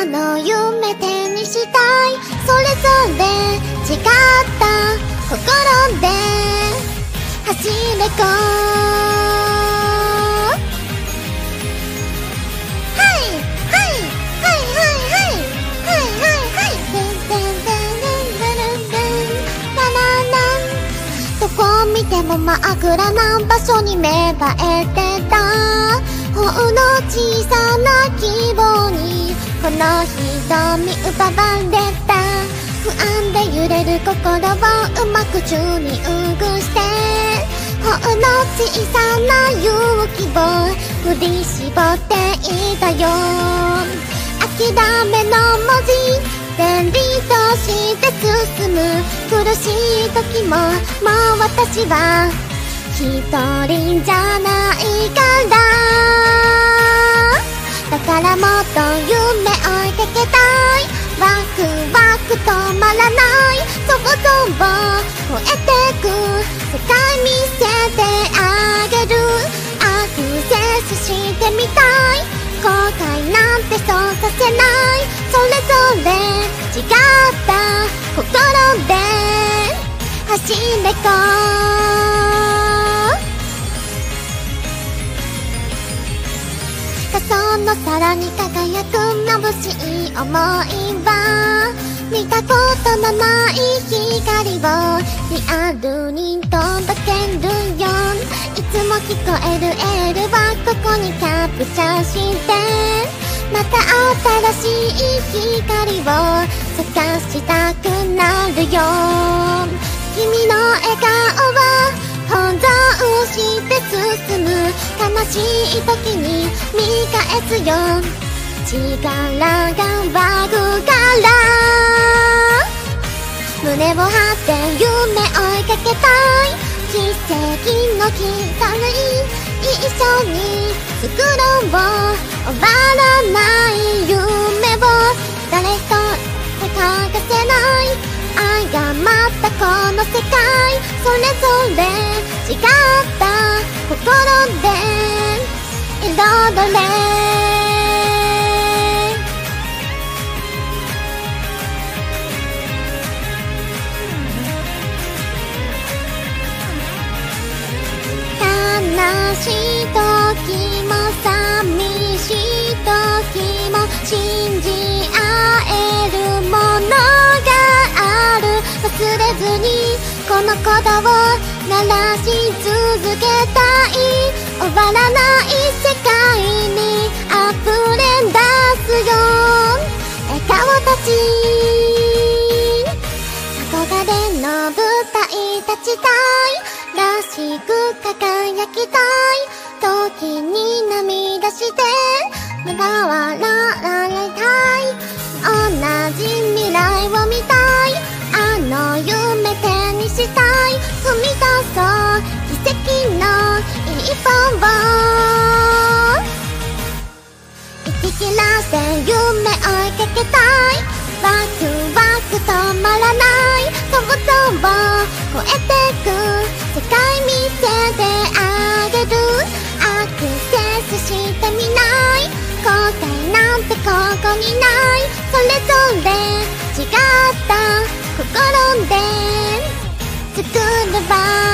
あの夢手にしたい。それぞれ違った心で走れこはい。はい。はい。はい。はい。はい。はい。はい。てんてんてんてんてんてんてんララランどこ見ても真っ暗な場所に芽生えてたほんの小さこの瞳奪われた。不安で揺れる心をうまくチューニングして。ほんの小さな勇気を振り絞っていたよ。諦めの文字便利として進む苦しい時ももう私は一人じゃないから。だからもっと夢追いかけたいワクワク止まらない。想像を超えてく世界見せてあげる。アクセスしてみたい。後悔なんてそうさせない。それぞれ違った心で走れこ仮想の皿に輝く眩しい想いは見たことのない光をリアルに届けるよいつも聞こえるエールはここにキャプチャーしてまた新しい光を探したくなるよ君の笑顔は本像して進む悲しい時に見返すよ。力が湧くから。胸を張って夢追いかけたい。奇跡の光一緒に作ろう。終わらない夢を誰と手欠かせない。愛がまったこの世界。それぞれ違った心で。彩れ悲しい時も寂しい時も信じ合えるものがある。忘れずにこの鼓動を鳴らし続けたい。終わらない世れの舞台立ちたいらしく輝きたい時に涙してまた笑われたい同じ未来を見たいあの夢手にしたい踏み出そう奇跡の一歩を息切らして夢追いかけたいワクワク止まらないことを超えてく世界見せてあげる。アクセスしてみない。答えなんてここにない。それぞれ違った心で作れば